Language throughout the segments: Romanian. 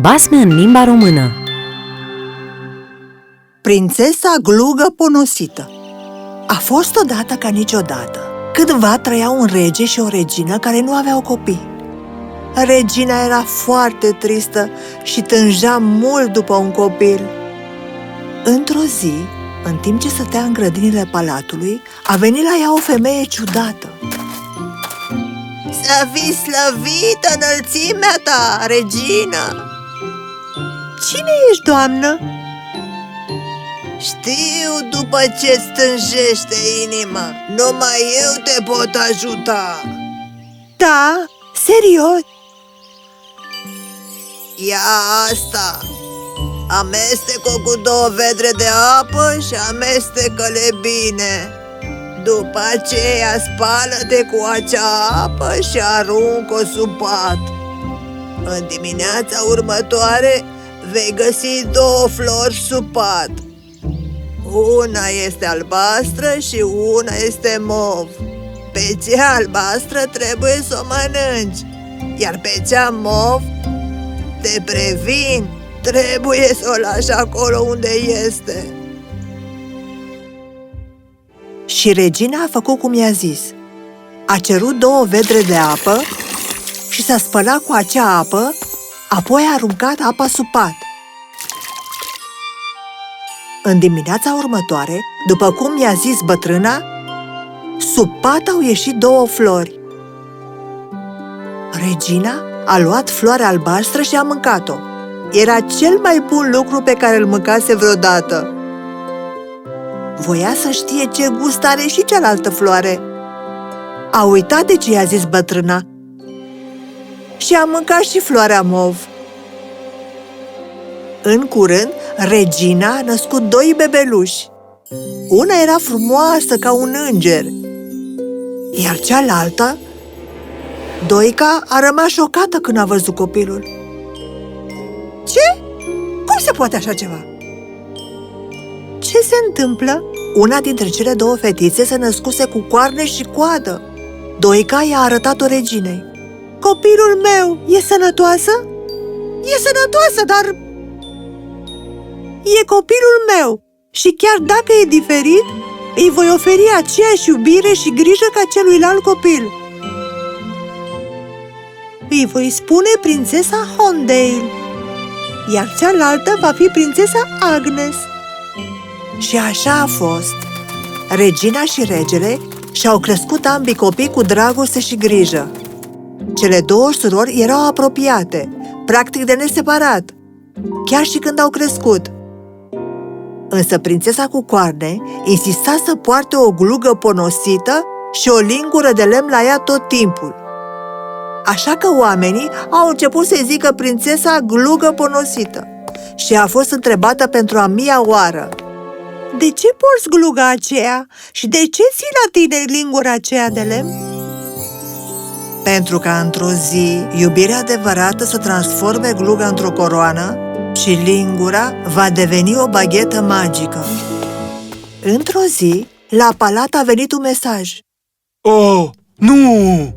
Basme în limba română Prințesa glugă ponosită A fost odată ca niciodată. Cândva trăia un rege și o regină care nu aveau copii. Regina era foarte tristă și tânja mult după un copil. Într-o zi, în timp ce stătea în grădinile palatului, a venit la ea o femeie ciudată. Să fii slăvită înălțimea ta, regină! Cine ești, doamnă? Știu după ce stânjește inima, numai eu te pot ajuta Da? Serios? Ia asta! Amestecă cu două vedre de apă și amestecă-le bine După aceea spală-te cu acea apă și aruncă-o sub pat În dimineața următoare vei găsi două flori sub pat. Una este albastră și una este mov. Pe cea albastră trebuie să o mănânci Iar pe cea mov, te previn, trebuie să o lași acolo unde este. Și regina a făcut cum i-a zis. A cerut două vedre de apă și s-a spălat cu acea apă Apoi a aruncat apa sub pat. În dimineața următoare, după cum i-a zis bătrâna, sub pat au ieșit două flori. Regina a luat floarea albastră și a mâncat-o. Era cel mai bun lucru pe care îl mâncase vreodată. Voia să știe ce gust are și cealaltă floare. A uitat de ce i-a zis bătrâna și a mâncat și floarea mov. În curând, regina a născut doi bebeluși. Una era frumoasă ca un înger, iar cealaltă, Doica, a rămas șocată când a văzut copilul. Ce? Cum se poate așa ceva? Ce se întâmplă? Una dintre cele două fetițe se născuse cu coarne și coadă. Doica i-a arătat-o reginei. Copilul meu e sănătoasă? E sănătoasă, dar... E copilul meu și chiar dacă e diferit, îi voi oferi aceeași iubire și grijă ca celuilalt copil. Îi voi spune prințesa Hondale, iar cealaltă va fi prințesa Agnes. Și așa a fost. Regina și regele și-au crescut ambii copii cu dragoste și grijă. Cele două surori erau apropiate, practic de neseparat, chiar și când au crescut. Însă prințesa cu coarne insista să poarte o glugă ponosită și o lingură de lemn la ea tot timpul. Așa că oamenii au început să-i zică prințesa glugă ponosită și a fost întrebată pentru a mia oară. De ce porți gluga aceea și de ce ții la tine lingura aceea de lemn? Pentru ca într-o zi iubirea adevărată să transforme gluga într-o coroană și lingura va deveni o baghetă magică. Într-o zi, la palat a venit un mesaj. Oh, nu!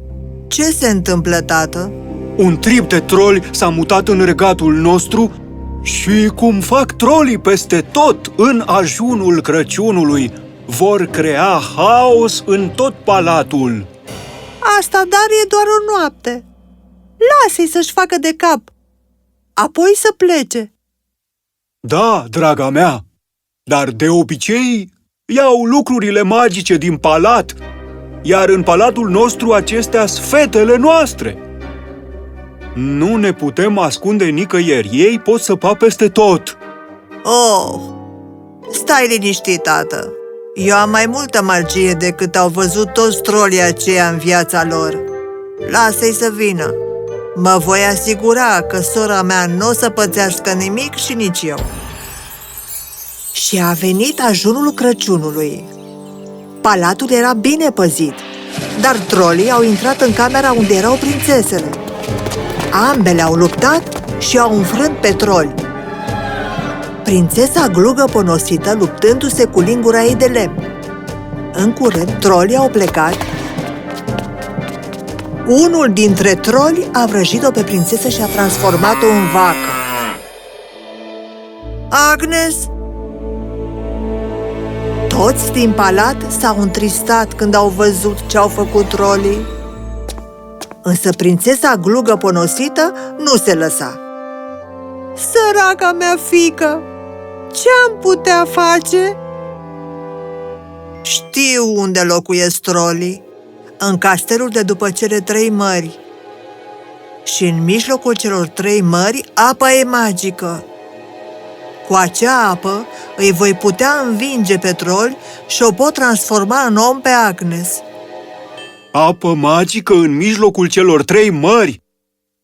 Ce se întâmplă, tată? Un trip de troli s-a mutat în regatul nostru și cum fac trolii peste tot în ajunul Crăciunului, vor crea haos în tot palatul. Asta, dar e doar o noapte. Lasă-i să-și facă de cap. Apoi să plece. Da, draga mea, dar de obicei iau lucrurile magice din palat, iar în palatul nostru acestea sunt fetele noastre. Nu ne putem ascunde nicăieri, ei pot săpa peste tot. Oh, stai liniștit, tată. Eu am mai multă magie decât au văzut toți trolii aceia în viața lor. Lasă-i să vină. Mă voi asigura că sora mea nu o să pățească nimic și nici eu. Și a venit ajunul Crăciunului. Palatul era bine păzit, dar trolii au intrat în camera unde erau prințesele. Ambele au luptat și au înfrânt pe troli. Prințesa glugă ponosită luptându-se cu lingura ei de lemn. În curând, trolii au plecat. Unul dintre troli a vrăjit-o pe prințesă și a transformat-o în vacă. Agnes? Toți din palat s-au întristat când au văzut ce au făcut trolii. Însă prințesa glugă ponosită nu se lăsa. Săraca mea fică, ce-am putea face? Știu unde locuiesc trolii, în castelul de după cele trei mări. Și în mijlocul celor trei mări, apa e magică. Cu acea apă îi voi putea învinge pe troli și o pot transforma în om pe Agnes. Apă magică în mijlocul celor trei mări?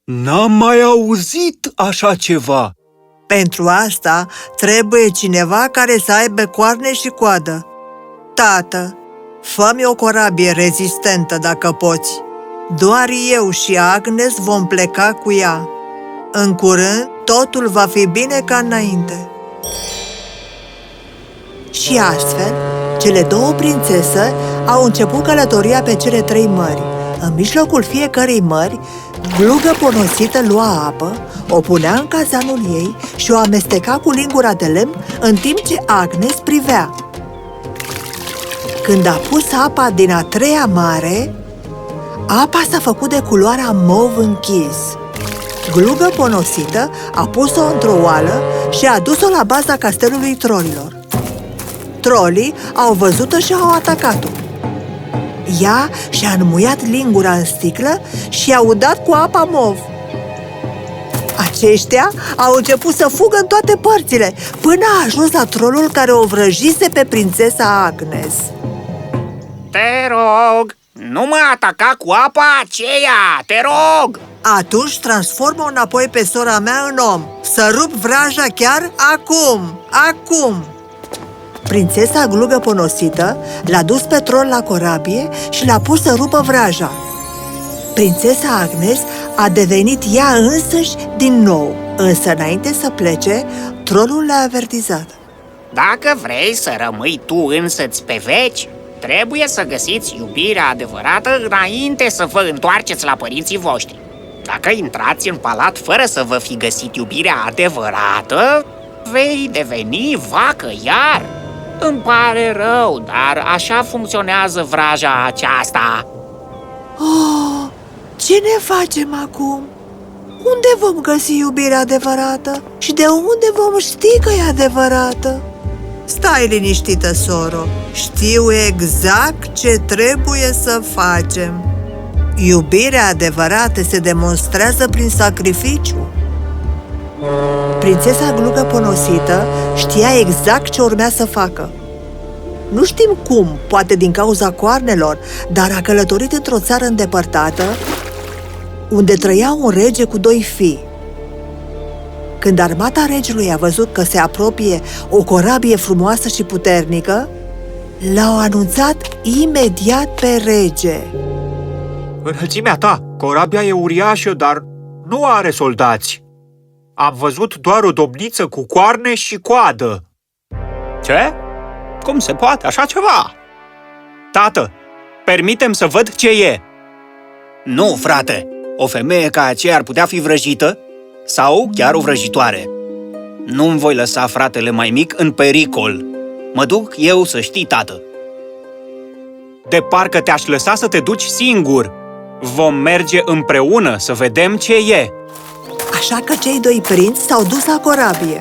N-am mai auzit așa ceva! Pentru asta trebuie cineva care să aibă coarne și coadă. Tată, fă-mi o corabie rezistentă dacă poți. Doar eu și Agnes vom pleca cu ea. În curând, totul va fi bine ca înainte. Și astfel, cele două prințese au început călătoria pe cele trei mări. În mijlocul fiecărei mări, glugă ponosită lua apă, o punea în cazanul ei și o amesteca cu lingura de lemn, în timp ce Agnes privea. Când a pus apa din a treia mare, apa s-a făcut de culoarea mov închis. Glugă ponosită a pus-o într-o oală și a dus-o la baza castelului trolilor. Trolii au văzut-o și au atacat-o. Ea și-a înmuiat lingura în sticlă și a udat cu apa mov. Aceștia au început să fugă în toate părțile, până a ajuns la trolul care o vrăjise pe prințesa Agnes. Te rog, nu mă ataca cu apa aceea, te rog! Atunci transformă înapoi pe sora mea în om. Să rup vraja chiar acum, acum! Prințesa glugă ponosită l-a dus pe trol la corabie și l-a pus să rupă vraja. Prințesa Agnes a devenit ea însăși din nou, însă înainte să plece, trolul le-a avertizat. Dacă vrei să rămâi tu însăți pe veci, trebuie să găsiți iubirea adevărată înainte să vă întoarceți la părinții voștri. Dacă intrați în palat fără să vă fi găsit iubirea adevărată, vei deveni vacă iar. Îmi pare rău, dar așa funcționează vraja aceasta. Oh, ce ne facem acum? Unde vom găsi iubirea adevărată? Și de unde vom ști că e adevărată? Stai liniștită, soro. Știu exact ce trebuie să facem. Iubirea adevărată se demonstrează prin sacrificiu. Prințesa glugă ponosită știa exact ce urmea să facă. Nu știm cum, poate din cauza coarnelor, dar a călătorit într-o țară îndepărtată, unde trăia un rege cu doi fii. Când armata regelui a văzut că se apropie o corabie frumoasă și puternică, l-au anunțat imediat pe rege. Înălțimea ta, corabia e uriașă, dar nu are soldați. Am văzut doar o domniță cu coarne și coadă. Ce? Cum se poate așa ceva? Tată, permitem să văd ce e. Nu, frate, o femeie ca aceea ar putea fi vrăjită sau chiar o vrăjitoare. Nu-mi voi lăsa fratele mai mic în pericol. Mă duc eu să știi, tată. De parcă te-aș lăsa să te duci singur. Vom merge împreună să vedem ce e. Așa că cei doi prinți s-au dus la corabie.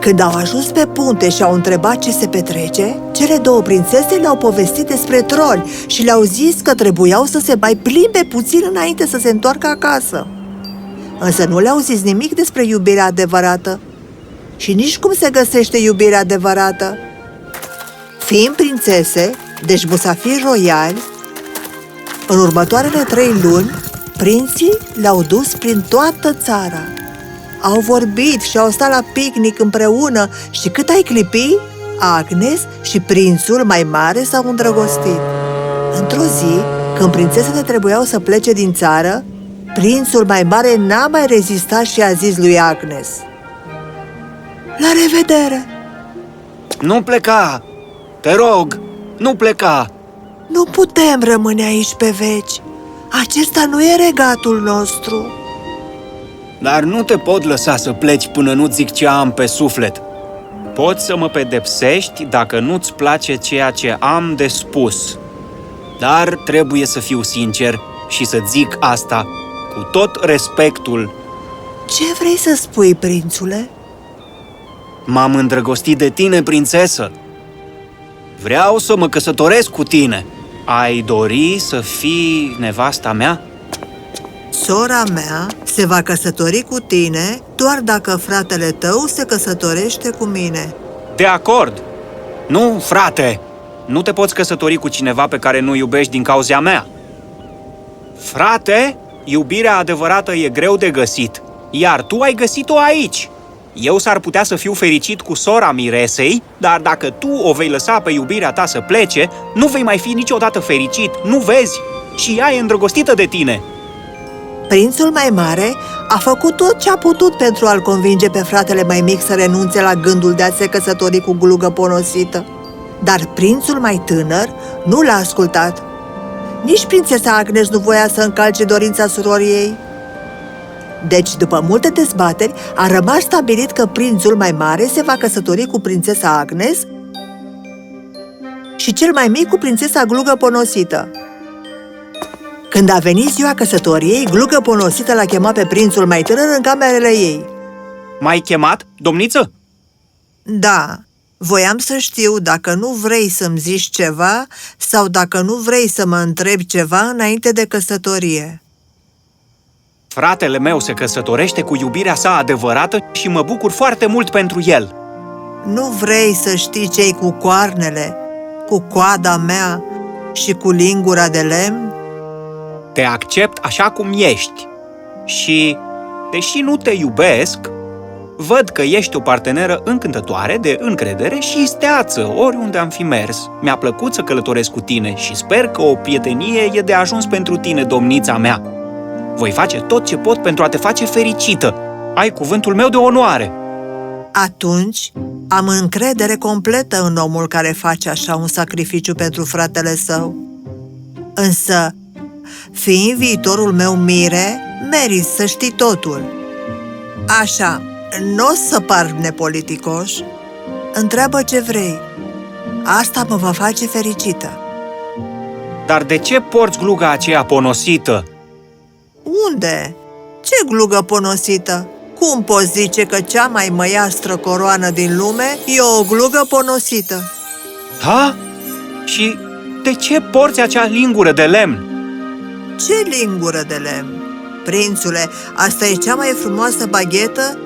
Când au ajuns pe punte și au întrebat ce se petrece, cele două prințese le-au povestit despre troli și le-au zis că trebuiau să se mai plimbe puțin înainte să se întoarcă acasă. Însă nu le-au zis nimic despre iubirea adevărată și nici cum se găsește iubirea adevărată. Fiind prințese, deci musafiri royali, în următoarele trei luni, prinții le-au dus prin toată țara. Au vorbit și au stat la picnic împreună și cât ai clipi, Agnes și prințul mai mare s-au îndrăgostit. Într-o zi, când prințesele trebuiau să plece din țară, prințul mai mare n-a mai rezistat și a zis lui Agnes La revedere! Nu pleca! Te rog, nu pleca! Nu putem rămâne aici pe veci. Acesta nu e regatul nostru. Dar nu te pot lăsa să pleci până nu zic ce am pe suflet. Poți să mă pedepsești dacă nu-ți place ceea ce am de spus. Dar trebuie să fiu sincer și să zic asta cu tot respectul. Ce vrei să spui, prințule? M-am îndrăgostit de tine, prințesă. Vreau să mă căsătoresc cu tine. Ai dori să fii nevasta mea? Sora mea se va căsători cu tine doar dacă fratele tău se căsătorește cu mine. De acord. Nu, frate, nu te poți căsători cu cineva pe care nu iubești din cauza mea. Frate, iubirea adevărată e greu de găsit, iar tu ai găsit-o aici. Eu s-ar putea să fiu fericit cu sora Miresei, dar dacă tu o vei lăsa pe iubirea ta să plece, nu vei mai fi niciodată fericit, nu vezi? Și ea e îndrăgostită de tine. Prințul mai mare a făcut tot ce a putut pentru a-l convinge pe fratele mai mic să renunțe la gândul de a se căsători cu glugă ponosită. Dar prințul mai tânăr nu l-a ascultat. Nici prințesa Agnes nu voia să încalce dorința surorii ei. Deci, după multe dezbateri, a rămas stabilit că prințul mai mare se va căsători cu prințesa Agnes și cel mai mic cu prințesa glugă ponosită. Când a venit ziua căsătoriei, glugă ponosită l-a chemat pe prințul mai tânăr în camerele ei. M-ai chemat, domniță? Da, voiam să știu dacă nu vrei să-mi zici ceva sau dacă nu vrei să mă întrebi ceva înainte de căsătorie. Fratele meu se căsătorește cu iubirea sa adevărată și mă bucur foarte mult pentru el. Nu vrei să știi ce cu coarnele, cu coada mea și cu lingura de lemn? Te accept așa cum ești. Și, deși nu te iubesc, văd că ești o parteneră încântătoare, de încredere și isteață oriunde am fi mers. Mi-a plăcut să călătoresc cu tine și sper că o prietenie e de ajuns pentru tine, domnița mea. Voi face tot ce pot pentru a te face fericită. Ai cuvântul meu de onoare. Atunci am încredere completă în omul care face așa un sacrificiu pentru fratele său. Însă, fiind viitorul meu mire, meriți să știi totul. Așa, nu o să par nepoliticoș. Întreabă ce vrei. Asta mă va face fericită. Dar de ce porți gluga aceea ponosită? Unde? Ce glugă ponosită? Cum poți zice că cea mai măiastră coroană din lume e o glugă ponosită? Ha? Și de ce porți acea lingură de lemn? Ce lingură de lemn? Prințule, asta e cea mai frumoasă baghetă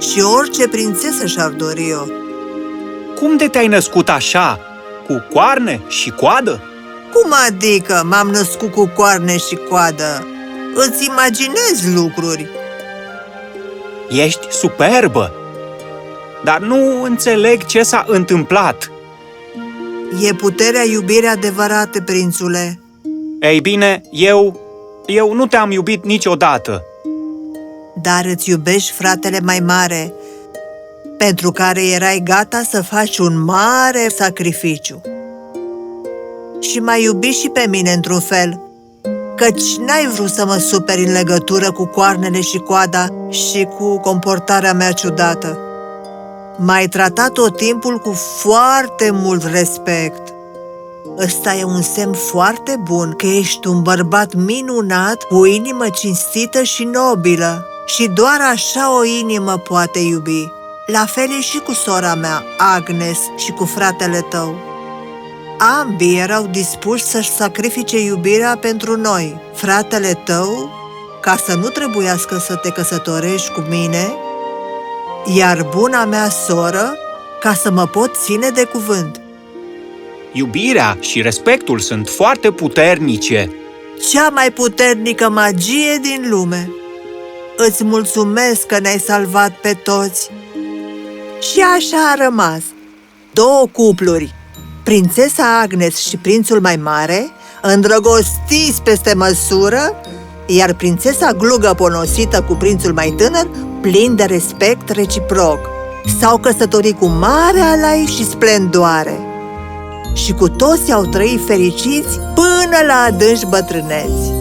și orice prințesă și-ar dori-o. Cum de te-ai născut așa? Cu coarne și coadă? Cum adică m-am născut cu coarne și coadă? Îți imaginezi lucruri. Ești superbă! Dar nu înțeleg ce s-a întâmplat. E puterea iubirii adevărate, prințule. Ei bine, eu... eu nu te-am iubit niciodată. Dar îți iubești fratele mai mare, pentru care erai gata să faci un mare sacrificiu. Și m-ai iubit și pe mine într-un fel, căci n-ai vrut să mă superi în legătură cu coarnele și coada și cu comportarea mea ciudată. M-ai tratat tot timpul cu foarte mult respect. Ăsta e un semn foarte bun că ești un bărbat minunat, cu o inimă cinstită și nobilă. Și doar așa o inimă poate iubi. La fel e și cu sora mea, Agnes, și cu fratele tău. Ambii erau dispuși să-și sacrifice iubirea pentru noi. Fratele tău, ca să nu trebuiască să te căsătorești cu mine, iar buna mea soră, ca să mă pot ține de cuvânt. Iubirea și respectul sunt foarte puternice. Cea mai puternică magie din lume. Îți mulțumesc că ne-ai salvat pe toți. Și așa a rămas. Două cupluri, prințesa Agnes și prințul mai mare, îndrăgostiți peste măsură, iar prințesa glugă ponosită cu prințul mai tânăr, plin de respect reciproc. S-au căsătorit cu mare alai și splendoare. Și cu toți au trăit fericiți până la adânci bătrâneți.